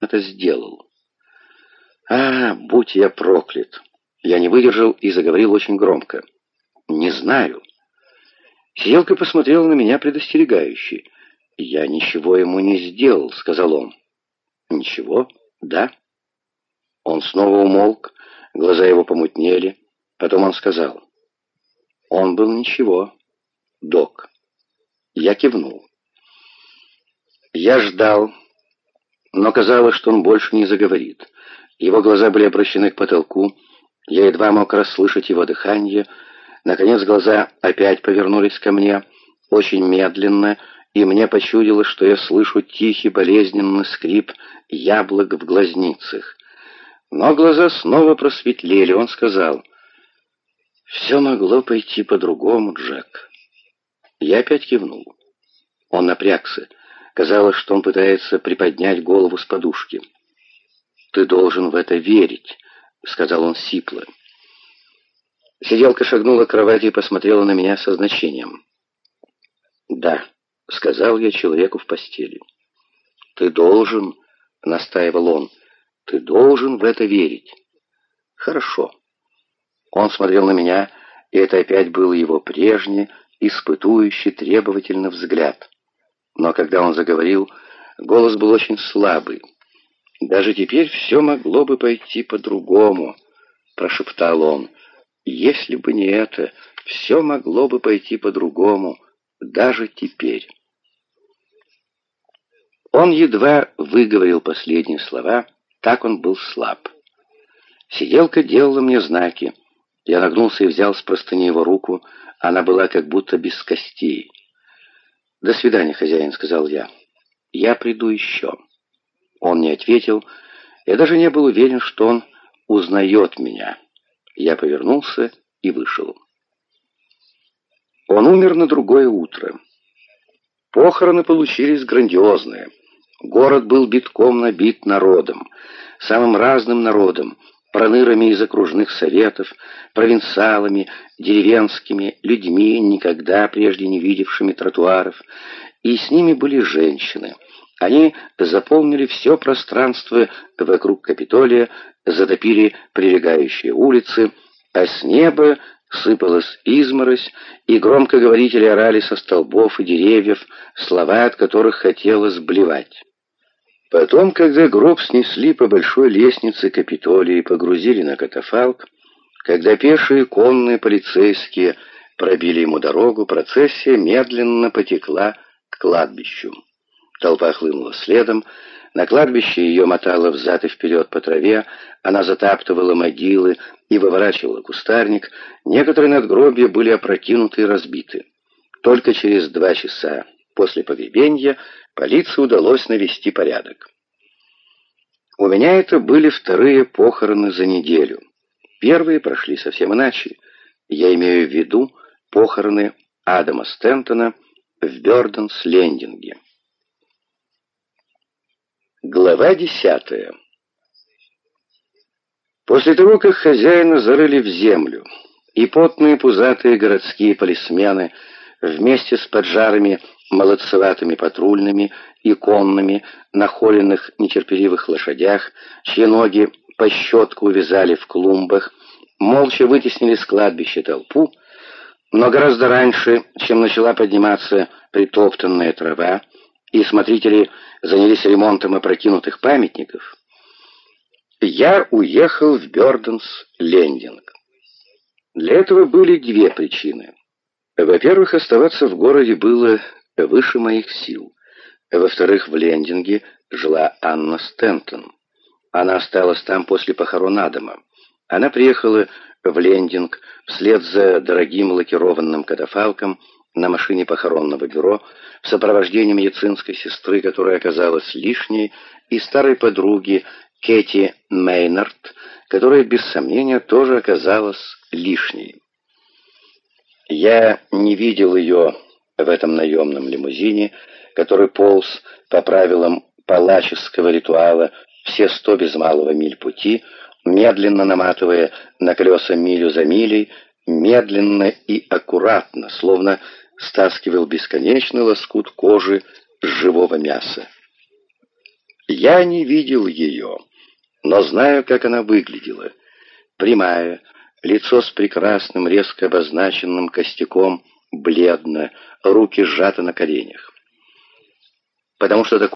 это сделал. А, будь я проклят! Я не выдержал и заговорил очень громко. Не знаю. Сиделка посмотрела на меня предостерегающе. «Я ничего ему не сделал», — сказал он. «Ничего? Да?» Он снова умолк, глаза его помутнели. Потом он сказал. «Он был ничего, док». Я кивнул. Я ждал, но казалось, что он больше не заговорит. Его глаза были обращены к потолку. Я едва мог расслышать его дыхание. Наконец глаза опять повернулись ко мне, очень медленно, и мне почудилось, что я слышу тихий болезненный скрип яблок в глазницах. Но глаза снова просветлели, он сказал, «Все могло пойти по-другому, Джек». Я опять кивнул. Он напрягся. Казалось, что он пытается приподнять голову с подушки. «Ты должен в это верить», — сказал он сипло. Сиделка шагнула к кровати и посмотрела на меня со значением. «Да», — сказал я человеку в постели. «Ты должен», — настаивал он, — «ты должен в это верить». «Хорошо». Он смотрел на меня, и это опять был его прежний, испытующий, требовательный взгляд. Но когда он заговорил, голос был очень слабый. «Даже теперь все могло бы пойти по-другому», — прошептал он. «Если бы не это, все могло бы пойти по-другому, даже теперь». Он едва выговорил последние слова, так он был слаб. Сиделка делала мне знаки. Я нагнулся и взял с простыни его руку. Она была как будто без костей. «До свидания, хозяин», — сказал я. «Я приду еще». Он не ответил. Я даже не был уверен, что он узнает меня. Я повернулся и вышел. Он умер на другое утро. Похороны получились грандиозные. Город был битком набит народом, самым разным народом, пронырами из окружных советов, провинциалами, деревенскими, людьми, никогда прежде не видевшими тротуаров, и с ними были женщины. Они заполнили все пространство вокруг Капитолия, затопили прилегающие улицы, а с неба сыпалась изморозь, и громкоговорители орали со столбов и деревьев, слова от которых хотелось блевать. Потом, когда гроб снесли по большой лестнице Капитолия и погрузили на катафалк, когда пешие, конные, полицейские пробили ему дорогу, процессия медленно потекла к кладбищу. Толпа хлынула следом, на кладбище ее мотало взад и вперед по траве, она затаптывала могилы и выворачивала кустарник, некоторые надгробия были опрокинуты и разбиты. Только через два часа после погребения полиции удалось навести порядок. У меня это были вторые похороны за неделю. Первые прошли совсем иначе. Я имею в виду похороны Адама Стентона в Бёрденс-Лендинге. Глава десятая. После того, как хозяина зарыли в землю, и потные пузатые городские полисмены вместе с поджарами молодцеватыми патрульными и конными, на холеных нетерпеливых лошадях, чьи ноги по щетку увязали в клумбах, молча вытеснили с кладбища толпу, но гораздо раньше, чем начала подниматься притоптанная трава, и смотрители занялись ремонтом опрокинутых памятников, я уехал в Бёрденс-Лендинг. Для этого были две причины. Во-первых, оставаться в городе было выше моих сил. Во-вторых, в Лендинге жила Анна Стентон. Она осталась там после похорон Адама. Она приехала в Лендинг вслед за дорогим лакированным катафалком на машине похоронного бюро в сопровождении медицинской сестры, которая оказалась лишней, и старой подруги Кэти Мейнард, которая без сомнения тоже оказалась лишней. Я не видел ее в этом наемном лимузине, который полз по правилам палаческого ритуала все сто без малого миль пути, медленно наматывая на колеса милю за милей, медленно и аккуратно, словно стаскивал бесконечный лоскут кожи с живого мяса. Я не видел ее, но знаю, как она выглядела. Прямая, лицо с прекрасным, резко обозначенным костяком, бледно, руки сжаты на коленях. Потому что такой